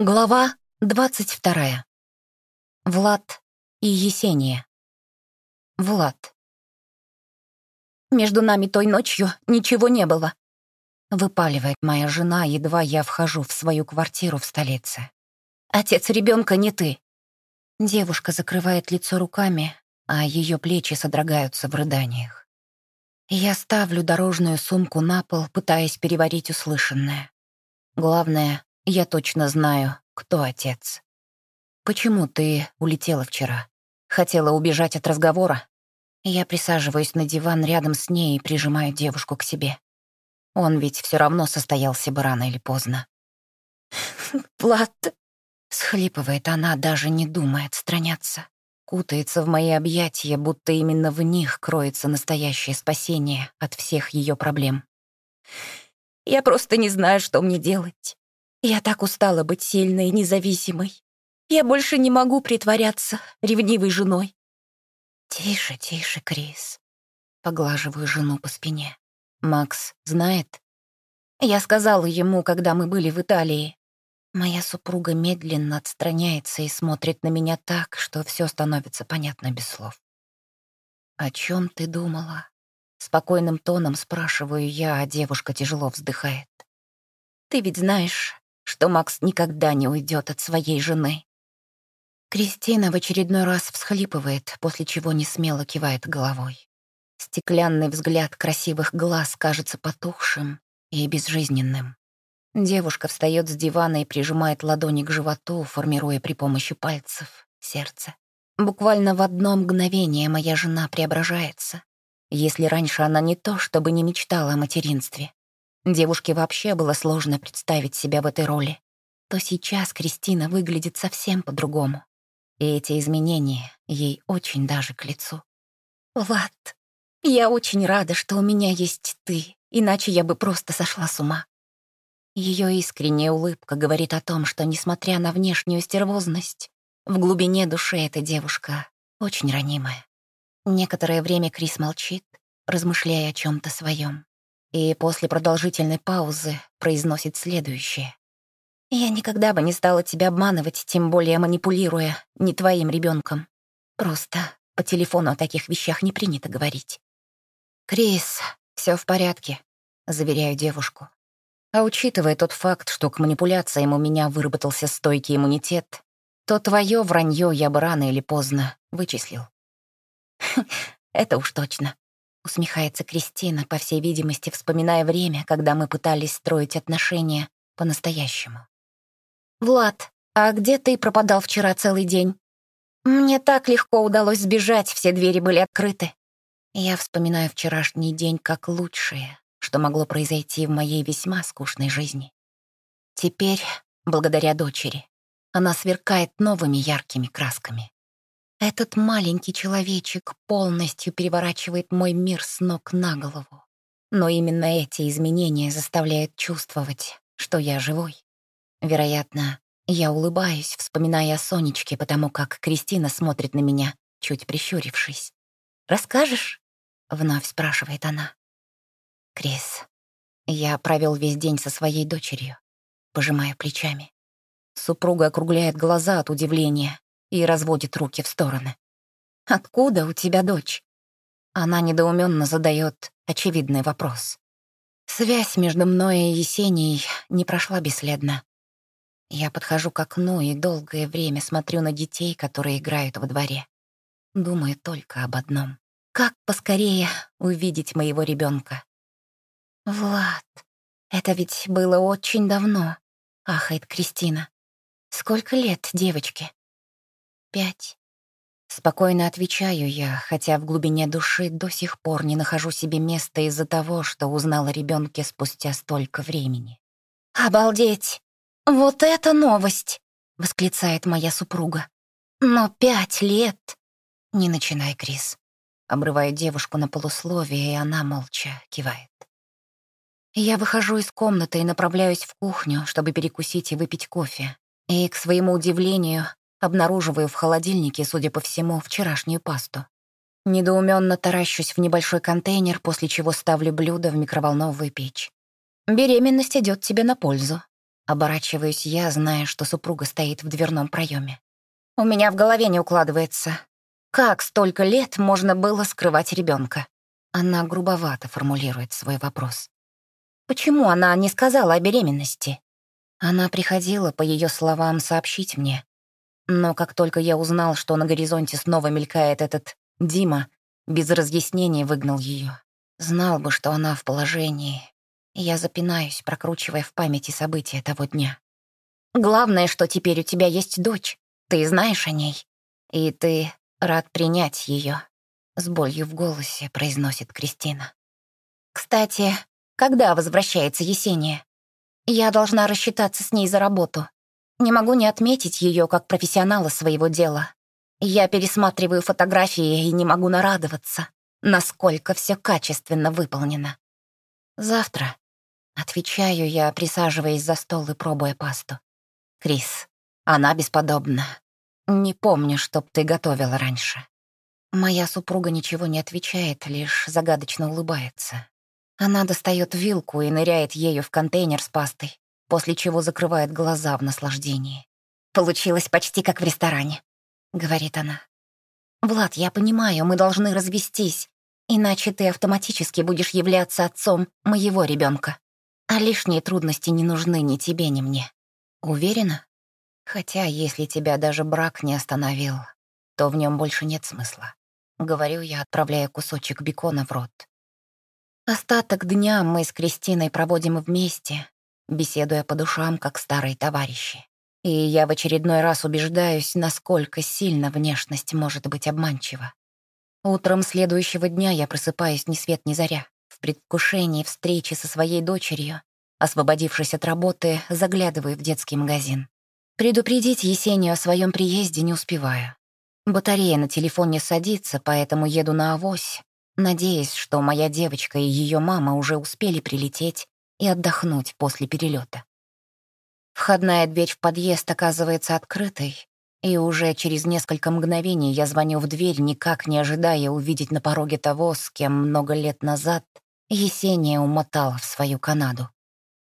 Глава двадцать вторая. Влад и Есения. Влад. «Между нами той ночью ничего не было», — выпаливает моя жена, едва я вхожу в свою квартиру в столице. «Отец ребенка не ты». Девушка закрывает лицо руками, а ее плечи содрогаются в рыданиях. Я ставлю дорожную сумку на пол, пытаясь переварить услышанное. Главное, я точно знаю, кто отец. Почему ты улетела вчера? Хотела убежать от разговора? Я присаживаюсь на диван рядом с ней и прижимаю девушку к себе. Он ведь все равно состоялся бы рано или поздно. «Влад!» — схлипывает она, даже не думая отстраняться. Кутается в мои объятия, будто именно в них кроется настоящее спасение от всех ее проблем. «Я просто не знаю, что мне делать. Я так устала быть сильной и независимой. Я больше не могу притворяться ревнивой женой. Тише, тише, Крис. Поглаживаю жену по спине. Макс знает? Я сказала ему, когда мы были в Италии. Моя супруга медленно отстраняется и смотрит на меня так, что все становится понятно без слов. «О чем ты думала?» Спокойным тоном спрашиваю я, а девушка тяжело вздыхает. «Ты ведь знаешь, что Макс никогда не уйдет от своей жены. Кристина в очередной раз всхлипывает, после чего не смело кивает головой. Стеклянный взгляд красивых глаз кажется потухшим и безжизненным. Девушка встает с дивана и прижимает ладони к животу, формируя при помощи пальцев сердце. Буквально в одно мгновение моя жена преображается. Если раньше она не то, чтобы не мечтала о материнстве, Девушке вообще было сложно представить себя в этой роли. То сейчас Кристина выглядит совсем по-другому. И эти изменения ей очень даже к лицу. «Влад, я очень рада, что у меня есть ты, иначе я бы просто сошла с ума». Ее искренняя улыбка говорит о том, что, несмотря на внешнюю стервозность, в глубине души эта девушка очень ранимая. Некоторое время Крис молчит, размышляя о чем то своем и после продолжительной паузы произносит следующее. «Я никогда бы не стала тебя обманывать, тем более манипулируя не твоим ребенком. Просто по телефону о таких вещах не принято говорить». «Крис, все в порядке», — заверяю девушку. А учитывая тот факт, что к манипуляциям у меня выработался стойкий иммунитет, то твое вранье я бы рано или поздно вычислил. Это уж точно. Усмехается Кристина, по всей видимости, вспоминая время, когда мы пытались строить отношения по-настоящему. «Влад, а где ты пропадал вчера целый день?» «Мне так легко удалось сбежать, все двери были открыты». Я вспоминаю вчерашний день как лучшее, что могло произойти в моей весьма скучной жизни. Теперь, благодаря дочери, она сверкает новыми яркими красками. Этот маленький человечек полностью переворачивает мой мир с ног на голову. Но именно эти изменения заставляют чувствовать, что я живой. Вероятно, я улыбаюсь, вспоминая о Сонечке, потому как Кристина смотрит на меня, чуть прищурившись. «Расскажешь?» — вновь спрашивает она. «Крис, я провел весь день со своей дочерью», — пожимая плечами. Супруга округляет глаза от удивления, и разводит руки в стороны. «Откуда у тебя дочь?» Она недоуменно задает очевидный вопрос. Связь между мной и Есенией не прошла бесследно. Я подхожу к окну и долгое время смотрю на детей, которые играют во дворе. Думаю только об одном. Как поскорее увидеть моего ребенка. «Влад, это ведь было очень давно», — ахает Кристина. «Сколько лет девочке?» Пять. Спокойно отвечаю я, хотя в глубине души до сих пор не нахожу себе места из-за того, что узнала ребенке спустя столько времени. «Обалдеть! Вот это новость!» — восклицает моя супруга. «Но пять лет!» «Не начинай, Крис». Обрываю девушку на полусловие, и она молча кивает. Я выхожу из комнаты и направляюсь в кухню, чтобы перекусить и выпить кофе. И, к своему удивлению, Обнаруживаю в холодильнике, судя по всему, вчерашнюю пасту. Недоуменно таращусь в небольшой контейнер, после чего ставлю блюдо в микроволновую печь. Беременность идет тебе на пользу. Оборачиваюсь я, зная, что супруга стоит в дверном проеме. У меня в голове не укладывается. Как столько лет можно было скрывать ребенка? Она грубовато формулирует свой вопрос. Почему она не сказала о беременности? Она приходила, по ее словам, сообщить мне. Но как только я узнал, что на горизонте снова мелькает этот Дима, без разъяснений выгнал ее. Знал бы, что она в положении. Я запинаюсь, прокручивая в памяти события того дня. Главное, что теперь у тебя есть дочь. Ты знаешь о ней. И ты рад принять ее. С болью в голосе произносит Кристина. Кстати, когда возвращается Есения? Я должна рассчитаться с ней за работу. Не могу не отметить ее как профессионала своего дела. Я пересматриваю фотографии и не могу нарадоваться, насколько все качественно выполнено. Завтра, отвечаю я, присаживаясь за стол и пробуя пасту. Крис, она бесподобна. Не помню, чтоб ты готовила раньше. Моя супруга ничего не отвечает, лишь загадочно улыбается. Она достает вилку и ныряет ею в контейнер с пастой, после чего закрывает глаза в наслаждении. «Получилось почти как в ресторане», — говорит она. «Влад, я понимаю, мы должны развестись, иначе ты автоматически будешь являться отцом моего ребенка. А лишние трудности не нужны ни тебе, ни мне. Уверена? Хотя, если тебя даже брак не остановил, то в нем больше нет смысла. Говорю я, отправляя кусочек бекона в рот. Остаток дня мы с Кристиной проводим вместе, беседуя по душам, как старые товарищи. И я в очередной раз убеждаюсь, насколько сильно внешность может быть обманчива. Утром следующего дня я просыпаюсь ни свет ни заря, в предвкушении встречи со своей дочерью. Освободившись от работы, заглядываю в детский магазин. Предупредить Есению о своем приезде не успеваю. Батарея на телефоне садится, поэтому еду на авось, надеясь, что моя девочка и ее мама уже успели прилететь и отдохнуть после перелета. Входная дверь в подъезд оказывается открытой, и уже через несколько мгновений я звоню в дверь, никак не ожидая увидеть на пороге того, с кем много лет назад Есения умотала в свою Канаду.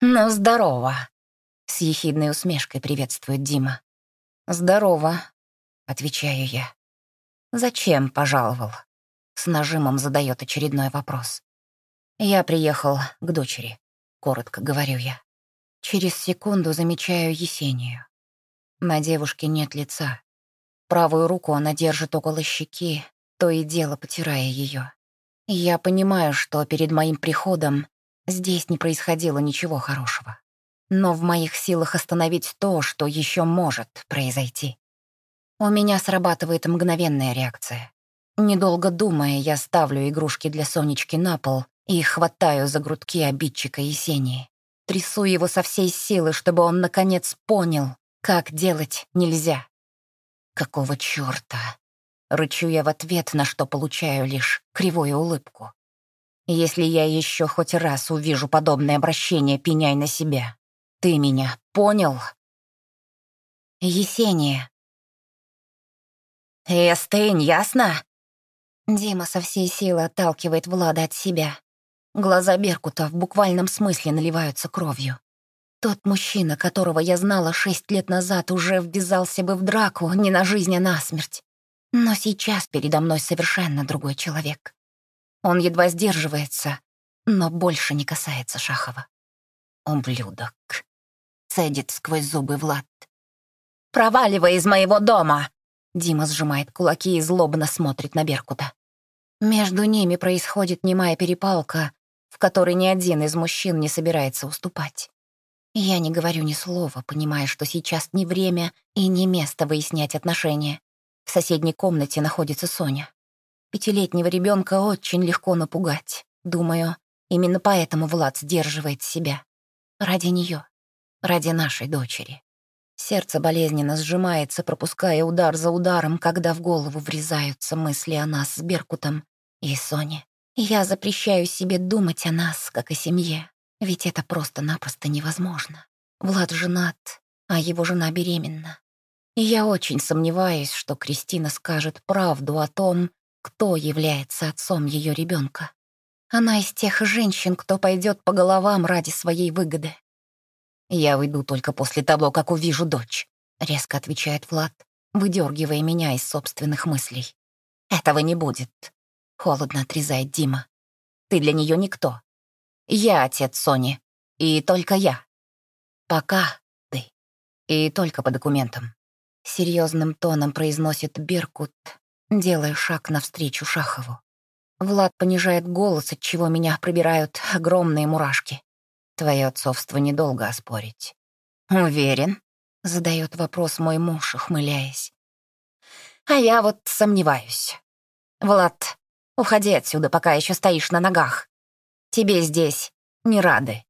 «Ну, здорово!» — с ехидной усмешкой приветствует Дима. «Здорово», — отвечаю я. «Зачем пожаловал?» С нажимом задает очередной вопрос. «Я приехал к дочери», — коротко говорю я. Через секунду замечаю Есению. На девушке нет лица. Правую руку она держит около щеки, то и дело потирая ее. Я понимаю, что перед моим приходом здесь не происходило ничего хорошего. Но в моих силах остановить то, что еще может произойти. У меня срабатывает мгновенная реакция. Недолго думая, я ставлю игрушки для Сонечки на пол и хватаю за грудки обидчика Есении. Трясу его со всей силы, чтобы он, наконец, понял, как делать нельзя. Какого чёрта? Рычу я в ответ, на что получаю лишь кривую улыбку. Если я еще хоть раз увижу подобное обращение, пеняй на себя. Ты меня понял? Есения. «Эстынь, ясно?» Дима со всей силы отталкивает Влада от себя. Глаза Беркута в буквальном смысле наливаются кровью. Тот мужчина, которого я знала шесть лет назад, уже ввязался бы в драку не на жизнь, а на смерть. Но сейчас передо мной совершенно другой человек. Он едва сдерживается, но больше не касается Шахова. Ублюдок. Цедит сквозь зубы Влад. «Проваливай из моего дома!» Дима сжимает кулаки и злобно смотрит на Беркута. Между ними происходит немая перепалка, в которой ни один из мужчин не собирается уступать. Я не говорю ни слова, понимая, что сейчас не время и не место выяснять отношения. В соседней комнате находится Соня. Пятилетнего ребенка очень легко напугать. Думаю, именно поэтому Влад сдерживает себя. Ради нее, ради нашей дочери. Сердце болезненно сжимается, пропуская удар за ударом, когда в голову врезаются мысли о нас с Беркутом и Соне. Я запрещаю себе думать о нас, как о семье, ведь это просто-напросто невозможно. Влад женат, а его жена беременна. И я очень сомневаюсь, что Кристина скажет правду о том, кто является отцом ее ребенка. Она из тех женщин, кто пойдет по головам ради своей выгоды. «Я уйду только после того, как увижу дочь», — резко отвечает Влад, выдергивая меня из собственных мыслей. «Этого не будет», — холодно отрезает Дима. «Ты для нее никто. Я отец Сони, и только я. Пока ты. И только по документам». Серьезным тоном произносит Беркут, делая шаг навстречу Шахову. Влад понижает голос, от чего меня пробирают огромные мурашки. Твое отцовство недолго оспорить. Уверен? Задает вопрос мой муж, ухмыляясь. А я вот сомневаюсь. Влад, уходи отсюда, пока еще стоишь на ногах. Тебе здесь не рады.